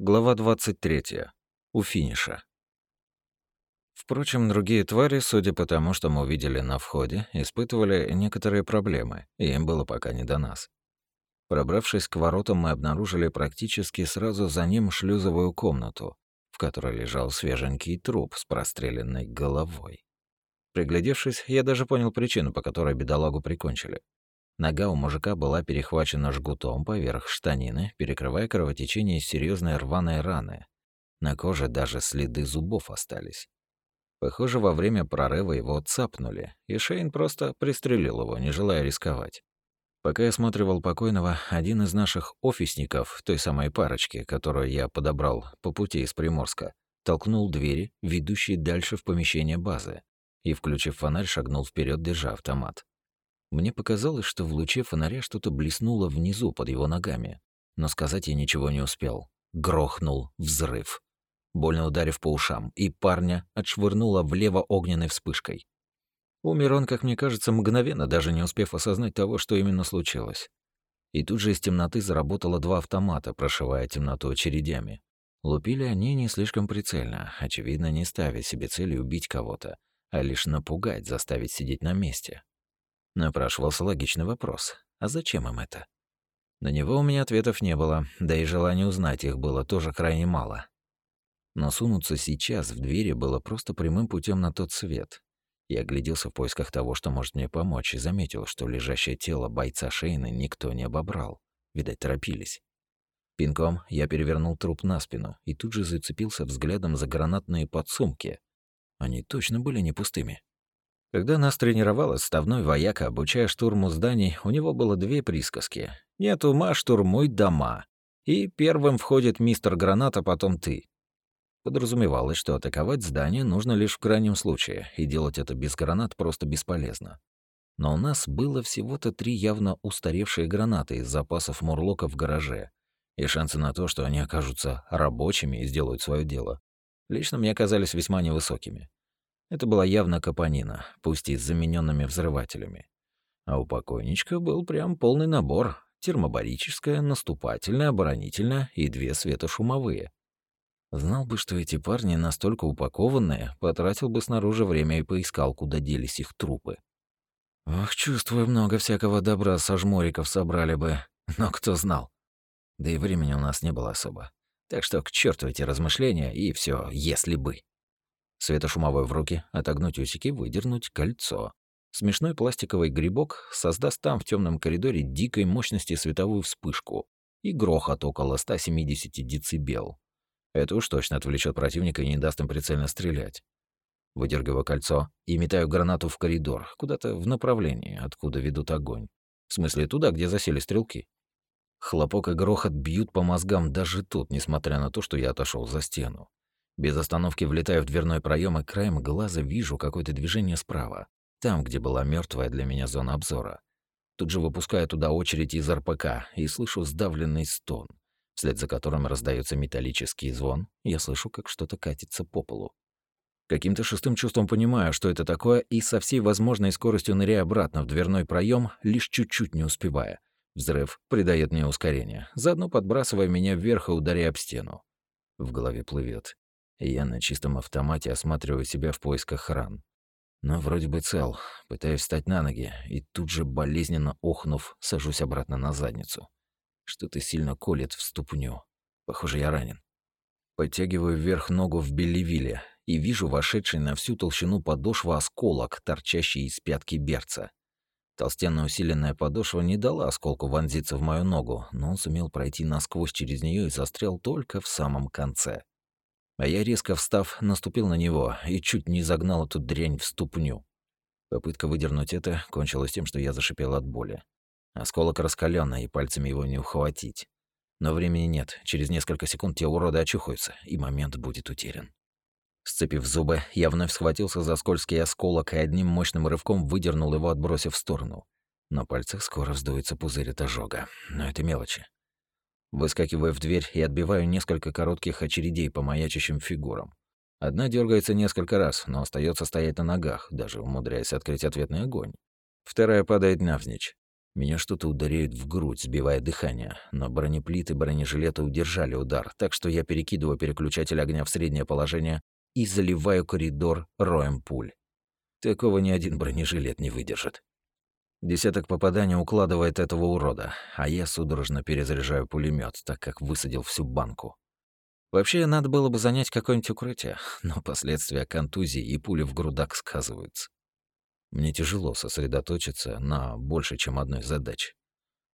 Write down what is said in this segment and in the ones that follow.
Глава 23. У финиша. Впрочем, другие твари, судя по тому, что мы увидели на входе, испытывали некоторые проблемы, и им было пока не до нас. Пробравшись к воротам, мы обнаружили практически сразу за ним шлюзовую комнату, в которой лежал свеженький труп с простреленной головой. Приглядевшись, я даже понял причину, по которой бедолагу прикончили. Нога у мужика была перехвачена жгутом поверх штанины, перекрывая кровотечение серьезной рваной раны. На коже даже следы зубов остались. Похоже, во время прорыва его цапнули, и Шейн просто пристрелил его, не желая рисковать. Пока я осматривал покойного, один из наших офисников, той самой парочки, которую я подобрал по пути из Приморска, толкнул двери, ведущие дальше в помещение базы, и, включив фонарь, шагнул вперед, держа автомат. Мне показалось, что в луче фонаря что-то блеснуло внизу под его ногами, но сказать я ничего не успел. Грохнул взрыв, больно ударив по ушам, и парня отшвырнуло влево огненной вспышкой. Умер он, как мне кажется, мгновенно, даже не успев осознать того, что именно случилось. И тут же из темноты заработало два автомата, прошивая темноту очередями. Лупили они не слишком прицельно, очевидно, не ставя себе целью убить кого-то, а лишь напугать, заставить сидеть на месте. Напрашивался логичный вопрос. А зачем им это? На него у меня ответов не было, да и желания узнать их было тоже крайне мало. Но сунуться сейчас в двери было просто прямым путем на тот свет. Я огляделся в поисках того, что может мне помочь, и заметил, что лежащее тело бойца Шейна никто не обобрал. Видать, торопились. Пинком я перевернул труп на спину и тут же зацепился взглядом за гранатные подсумки. Они точно были не пустыми. Когда нас тренировал отставной вояка, обучая штурму зданий, у него было две присказки. «Нет ума, штурмуй дома». И первым входит мистер Граната, потом ты. Подразумевалось, что атаковать здание нужно лишь в крайнем случае, и делать это без гранат просто бесполезно. Но у нас было всего-то три явно устаревшие гранаты из запасов Мурлока в гараже, и шансы на то, что они окажутся рабочими и сделают свое дело, лично мне казались весьма невысокими. Это была явно капонина, пусть и с замененными взрывателями. А у покойничка был прям полный набор. Термобарическая, наступательная, оборонительная и две светошумовые. Знал бы, что эти парни настолько упакованные, потратил бы снаружи время и поискал, куда делись их трупы. Ох, чувствую, много всякого добра со жмориков собрали бы, но кто знал. Да и времени у нас не было особо. Так что к черту эти размышления и все, если бы. Светошумовой в руки, отогнуть усики, выдернуть кольцо. Смешной пластиковый грибок создаст там в темном коридоре дикой мощности световую вспышку и грохот около 170 децибел. Это уж точно отвлечет противника и не даст им прицельно стрелять. Выдергиваю кольцо и метаю гранату в коридор, куда-то в направлении, откуда ведут огонь. В смысле, туда, где засели стрелки. Хлопок и грохот бьют по мозгам даже тут, несмотря на то, что я отошел за стену. Без остановки влетаю в дверной проем и краем глаза вижу какое-то движение справа, там, где была мертвая для меня зона обзора. Тут же выпускаю туда очередь из РПК и слышу сдавленный стон, вслед за которым раздается металлический звон. Я слышу, как что-то катится по полу. Каким-то шестым чувством понимаю, что это такое, и со всей возможной скоростью ныряю обратно в дверной проем, лишь чуть-чуть не успевая. Взрыв придает мне ускорение, заодно подбрасывая меня вверх и ударяя об стену. В голове плывет. Я на чистом автомате осматриваю себя в поисках ран. Но вроде бы цел, пытаюсь встать на ноги, и тут же, болезненно охнув, сажусь обратно на задницу. Что-то сильно колет в ступню. Похоже, я ранен. Подтягиваю вверх ногу в белевиле и вижу вошедший на всю толщину подошва осколок, торчащий из пятки берца. Толстенная усиленная подошва не дала осколку вонзиться в мою ногу, но он сумел пройти насквозь через нее и застрял только в самом конце. А я, резко встав, наступил на него и чуть не загнал эту дрянь в ступню. Попытка выдернуть это кончилась тем, что я зашипел от боли. Осколок раскалённый, и пальцами его не ухватить. Но времени нет. Через несколько секунд те уроды очухаются, и момент будет утерян. Сцепив зубы, я вновь схватился за скользкий осколок и одним мощным рывком выдернул его, отбросив в сторону. На пальцах скоро вздуется пузырь от ожога. Но это мелочи. Выскакиваю в дверь и отбиваю несколько коротких очередей по маячащим фигурам. Одна дергается несколько раз, но остается стоять на ногах, даже умудряясь открыть ответный огонь. Вторая падает навзничь. Меня что-то ударяет в грудь, сбивая дыхание, но бронеплиты бронежилета удержали удар, так что я перекидываю переключатель огня в среднее положение и заливаю коридор роем пуль. Такого ни один бронежилет не выдержит. Десяток попаданий укладывает этого урода, а я судорожно перезаряжаю пулемет, так как высадил всю банку. Вообще, надо было бы занять какое-нибудь укрытие, но последствия контузии и пули в грудак сказываются. Мне тяжело сосредоточиться на больше, чем одной задаче.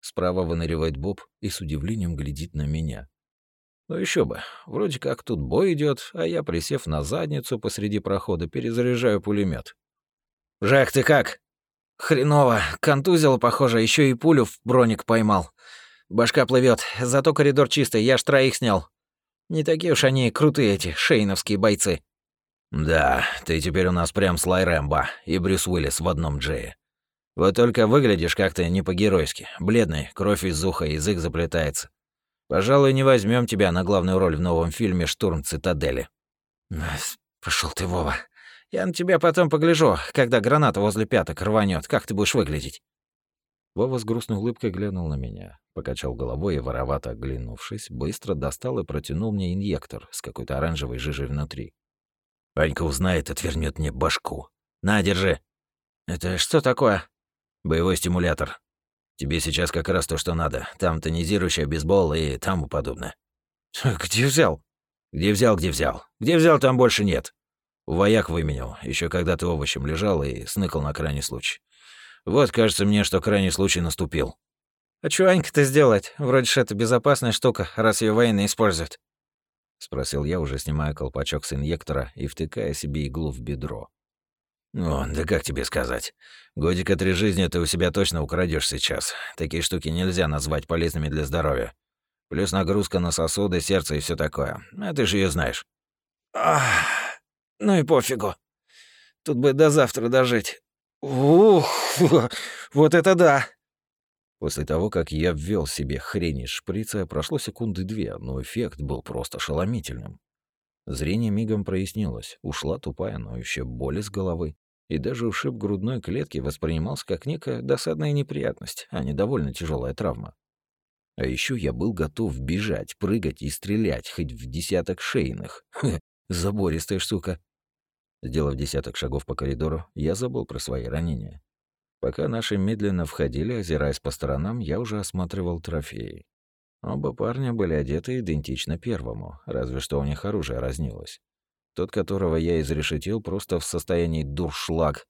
Справа выныривает Боб и с удивлением глядит на меня. Ну еще бы, вроде как тут бой идет, а я, присев на задницу посреди прохода, перезаряжаю пулемет. «Жак, ты как?» Хреново. Контузило, похоже, еще и пулю в броник поймал. Башка плывет, зато коридор чистый, я ж троих снял. Не такие уж они крутые эти шейновские бойцы. Да, ты теперь у нас прям Слай Рэмбо и Брюс Уиллис в одном джее. Вот только выглядишь как-то не по-геройски. Бледный, кровь из уха, язык заплетается. Пожалуй, не возьмем тебя на главную роль в новом фильме «Штурм цитадели». Пошел ты, Вова. Я на тебя потом погляжу, когда граната возле пяток рванет. Как ты будешь выглядеть?» Вова с грустной улыбкой глянул на меня, покачал головой и, воровато оглянувшись, быстро достал и протянул мне инъектор с какой-то оранжевой жижей внутри. «Ванька узнает, отвернет мне башку. На, держи!» «Это что такое?» «Боевой стимулятор. Тебе сейчас как раз то, что надо. Там тонизирующий бейсбол и тому подобное». «Где взял?» «Где взял, где взял. Где взял, там больше нет. Вояк выменял, еще когда ты овощем лежал и сныкал на крайний случай. Вот, кажется мне, что крайний случай наступил. А чё Анька-то сделать? Вроде ж это безопасная штука, раз ее военные используют. Спросил я, уже снимая колпачок с инъектора и втыкая себе иглу в бедро. «Ну, да как тебе сказать? Годика три жизни ты у себя точно украдешь сейчас. Такие штуки нельзя назвать полезными для здоровья. Плюс нагрузка на сосуды, сердце и все такое. А ты же ее знаешь». «Ах...» Ну и пофигу. Тут бы до завтра дожить. Ух, вот это да! После того, как я ввел себе хрень из шприца, прошло секунды две, но эффект был просто ошеломительным. Зрение мигом прояснилось, ушла тупая ноющая боль из головы, и даже ушиб грудной клетки воспринимался как некая досадная неприятность, а не довольно тяжелая травма. А еще я был готов бежать, прыгать и стрелять хоть в десяток шейных. забористая штука. Сделав десяток шагов по коридору, я забыл про свои ранения. Пока наши медленно входили, озираясь по сторонам, я уже осматривал трофеи. Оба парня были одеты идентично первому, разве что у них оружие разнилось. Тот, которого я изрешетил, просто в состоянии дуршлаг,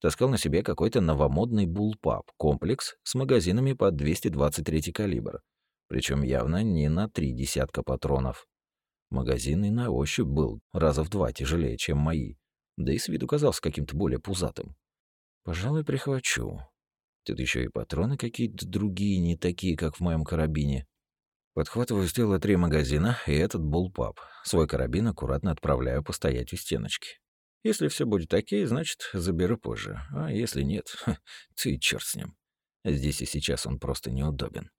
таскал на себе какой-то новомодный булпап, комплекс с магазинами под 223 калибр, причем явно не на три десятка патронов. Магазин и на ощупь был раза в два тяжелее, чем мои, да и с виду казался каким-то более пузатым. Пожалуй, прихвачу. Тут еще и патроны какие-то другие, не такие, как в моем карабине. Подхватываю с тела три магазина и этот булпап. Свой карабин аккуратно отправляю постоять у стеночки. Если все будет окей, значит, заберу позже. А если нет, ты черт с ним. Здесь и сейчас он просто неудобен.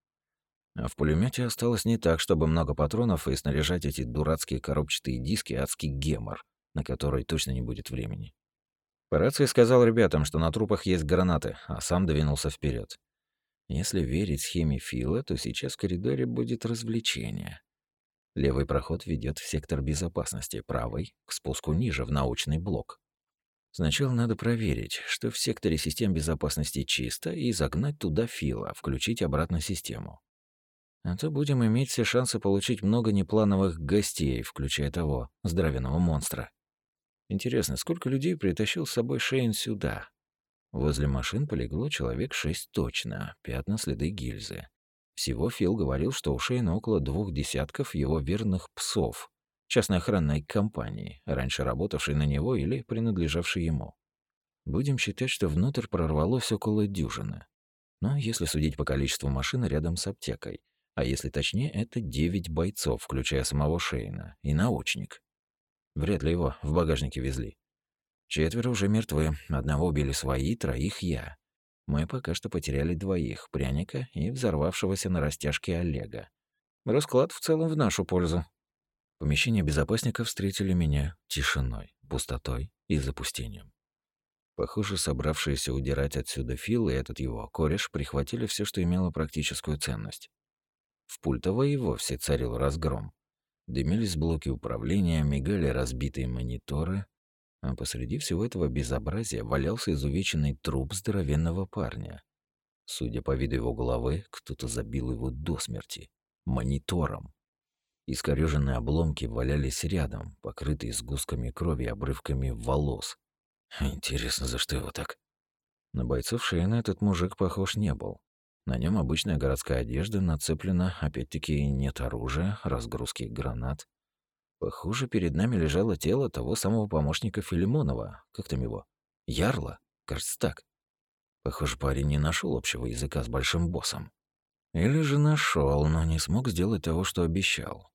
А в пулемете осталось не так, чтобы много патронов и снаряжать эти дурацкие коробчатые диски адский гемор на который точно не будет времени. По рации сказал ребятам, что на трупах есть гранаты, а сам двинулся вперед. Если верить схеме Фила, то сейчас в коридоре будет развлечение. Левый проход ведет в сектор безопасности, правый — к спуску ниже, в научный блок. Сначала надо проверить, что в секторе систем безопасности чисто, и загнать туда Фила, включить обратно систему. А то будем иметь все шансы получить много неплановых гостей, включая того здравенного монстра. Интересно, сколько людей притащил с собой Шейн сюда? Возле машин полегло человек шесть точно, пятна следы гильзы. Всего Фил говорил, что у Шейна около двух десятков его верных псов, частной охранной компании, раньше работавшей на него или принадлежавшей ему. Будем считать, что внутрь прорвалось около дюжины. Но если судить по количеству машин рядом с аптекой, а если точнее, это девять бойцов, включая самого Шейна, и научник. Вряд ли его в багажнике везли. Четверо уже мертвы, одного убили свои, троих я. Мы пока что потеряли двоих, пряника и взорвавшегося на растяжке Олега. Расклад в целом в нашу пользу. Помещение безопасника встретили меня тишиной, пустотой и запустением. Похоже, собравшиеся удирать отсюда Фил и этот его кореш прихватили все, что имело практическую ценность. В пультовой и вовсе царил разгром. Дымились блоки управления, мигали разбитые мониторы, а посреди всего этого безобразия валялся изувеченный труп здоровенного парня. Судя по виду его головы, кто-то забил его до смерти. Монитором. Искорёженные обломки валялись рядом, покрытые сгустками крови и обрывками волос. Интересно, за что его так? На бойцов Шейна этот мужик похож не был. На нем обычная городская одежда нацеплена, опять-таки нет оружия, разгрузки гранат. Похоже, перед нами лежало тело того самого помощника Филимонова. Как там его? Ярла? Кажется, так. Похоже, парень не нашел общего языка с большим боссом. Или же нашел, но не смог сделать того, что обещал.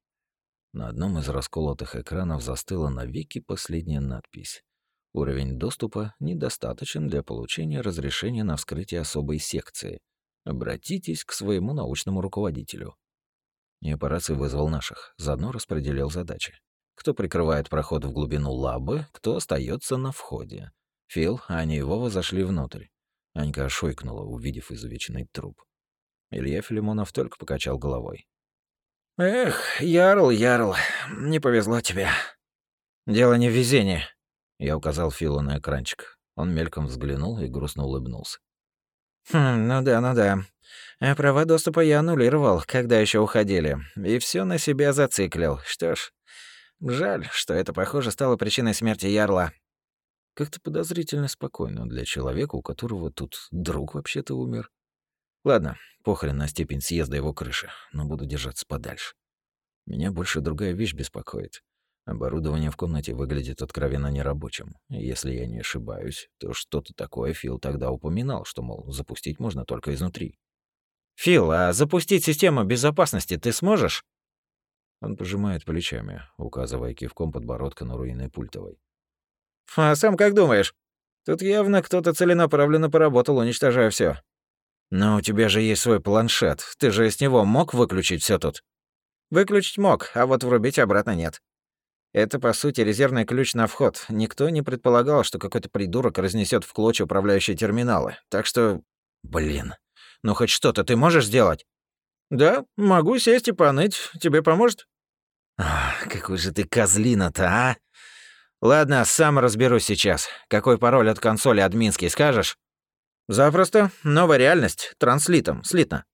На одном из расколотых экранов застыла навеки последняя надпись. Уровень доступа недостаточен для получения разрешения на вскрытие особой секции. Обратитесь к своему научному руководителю. И операции вызвал наших, заодно распределил задачи. Кто прикрывает проход в глубину лабы, кто остается на входе. Фил, Аня и Вова зашли внутрь. Анька ошойкнула, увидев изувеченный труп. Илья Филимонов только покачал головой. «Эх, Ярл, Ярл, не повезло тебе. Дело не в везении». Я указал Филу на экранчик. Он мельком взглянул и грустно улыбнулся. «Хм, ну да, ну да. А права доступа я аннулировал, когда еще уходили, и все на себя зациклил. Что ж, жаль, что это, похоже, стало причиной смерти Ярла. Как-то подозрительно спокойно для человека, у которого тут друг вообще-то умер. Ладно, похрен на степень съезда его крыши, но буду держаться подальше. Меня больше другая вещь беспокоит. Оборудование в комнате выглядит откровенно нерабочим. Если я не ошибаюсь, то что-то такое Фил тогда упоминал, что, мол, запустить можно только изнутри. «Фил, а запустить систему безопасности ты сможешь?» Он пожимает плечами, указывая кивком подбородка на руины пультовой. А сам как думаешь? Тут явно кто-то целенаправленно поработал, уничтожая все. Но у тебя же есть свой планшет. Ты же с него мог выключить все тут? Выключить мог, а вот врубить обратно нет. Это, по сути, резервный ключ на вход. Никто не предполагал, что какой-то придурок разнесет в клочья управляющие терминалы. Так что... Блин. Ну хоть что-то ты можешь сделать? Да, могу сесть и поныть. Тебе поможет? Ах, какой же ты козлина-то, а? Ладно, сам разберусь сейчас. Какой пароль от консоли админский скажешь? Запросто. Новая реальность. Транслитом. Слитно.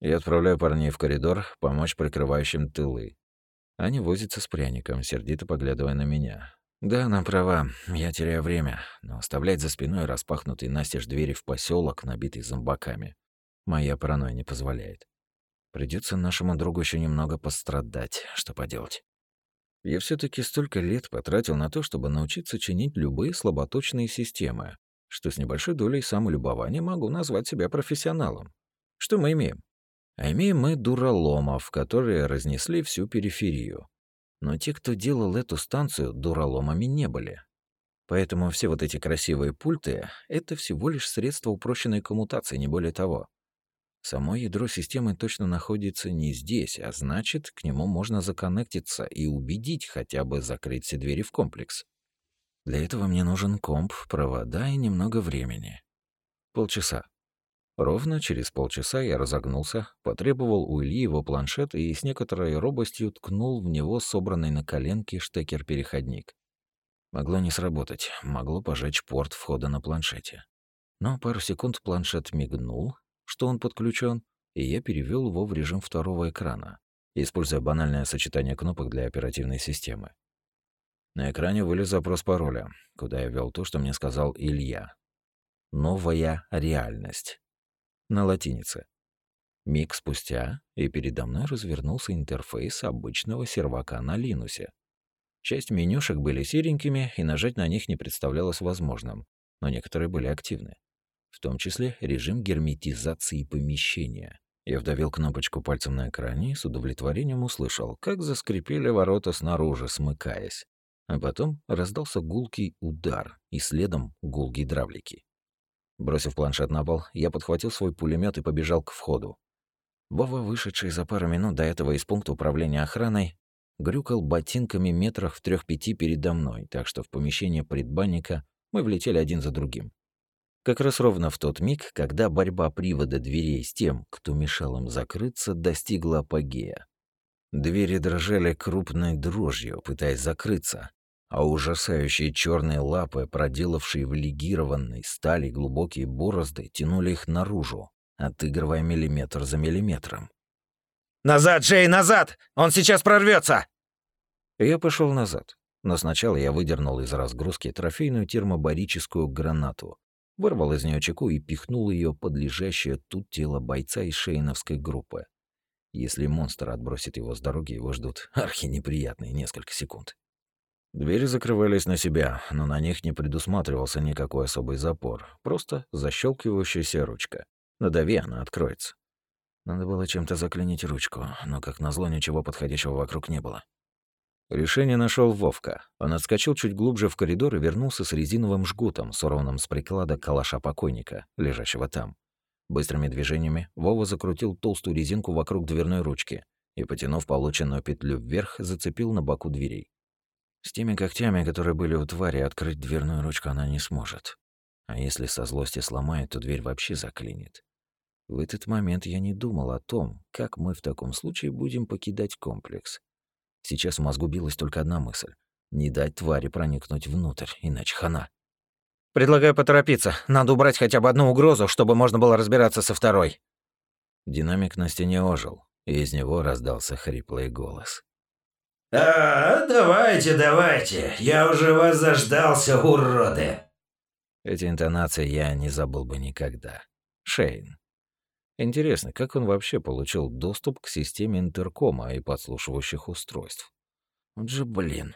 Я отправляю парней в коридор, помочь прикрывающим тылы. Они возятся с пряником, сердито поглядывая на меня. Да, она права, я теряю время, но оставлять за спиной распахнутые настежь двери в поселок, набитый зомбаками, моя паранойя не позволяет. Придется нашему другу еще немного пострадать, что поделать. Я все таки столько лет потратил на то, чтобы научиться чинить любые слаботочные системы, что с небольшой долей самолюбования могу назвать себя профессионалом. Что мы имеем? А имеем мы дураломов, которые разнесли всю периферию. Но те, кто делал эту станцию, дураломами не были. Поэтому все вот эти красивые пульты — это всего лишь средство упрощенной коммутации, не более того. Само ядро системы точно находится не здесь, а значит, к нему можно законнектиться и убедить хотя бы закрыть все двери в комплекс. Для этого мне нужен комп, провода и немного времени. Полчаса. Ровно через полчаса я разогнулся, потребовал у Ильи его планшет и с некоторой робостью ткнул в него собранный на коленке штекер-переходник. Могло не сработать, могло пожечь порт входа на планшете. Но пару секунд планшет мигнул, что он подключен, и я перевел его в режим второго экрана, используя банальное сочетание кнопок для оперативной системы. На экране вылез запрос пароля, куда я ввел то, что мне сказал Илья. «Новая реальность». На латинице. Миг спустя, и передо мной развернулся интерфейс обычного сервака на Линусе. Часть менюшек были серенькими, и нажать на них не представлялось возможным, но некоторые были активны в том числе режим герметизации помещения. Я вдавил кнопочку пальцем на экране и с удовлетворением услышал, как заскрипели ворота снаружи, смыкаясь. А потом раздался гулкий удар и следом гул гидравлики. Бросив планшет на пол, я подхватил свой пулемет и побежал к входу. Вова, вышедший за пару минут до этого из пункта управления охраной, грюкал ботинками метрах в трех-пяти передо мной, так что в помещение предбанника Мы влетели один за другим. Как раз ровно в тот миг, когда борьба привода дверей с тем, кто мешал им закрыться, достигла апогея. Двери дрожали крупной дрожью, пытаясь закрыться, а ужасающие черные лапы, проделавшие в легированной стали глубокие борозды, тянули их наружу, отыгрывая миллиметр за миллиметром. «Назад, Джей, назад! Он сейчас прорвется! Я пошел назад, но сначала я выдернул из разгрузки трофейную термобарическую гранату, вырвал из нее чеку и пихнул ее под лежащее тут тело бойца из шейновской группы. Если монстр отбросит его с дороги, его ждут архинеприятные несколько секунд. Двери закрывались на себя, но на них не предусматривался никакой особый запор, просто защелкивающаяся ручка. Надави, она откроется. Надо было чем-то заклинить ручку, но, как назло, ничего подходящего вокруг не было. Решение нашел Вовка. Он отскочил чуть глубже в коридор и вернулся с резиновым жгутом, сорванным с приклада калаша покойника, лежащего там. Быстрыми движениями Вова закрутил толстую резинку вокруг дверной ручки и, потянув полученную петлю вверх, зацепил на боку дверей. С теми когтями, которые были у твари, открыть дверную ручку она не сможет. А если со злости сломает, то дверь вообще заклинит. В этот момент я не думал о том, как мы в таком случае будем покидать комплекс. Сейчас в мозгу билась только одна мысль — не дать твари проникнуть внутрь, иначе хана. «Предлагаю поторопиться. Надо убрать хотя бы одну угрозу, чтобы можно было разбираться со второй». Динамик на стене ожил, и из него раздался хриплый голос. «А, давайте, давайте, я уже вас заждался, уроды!» Эти интонации я не забыл бы никогда. Шейн. Интересно, как он вообще получил доступ к системе интеркома и подслушивающих устройств? Вот же блин.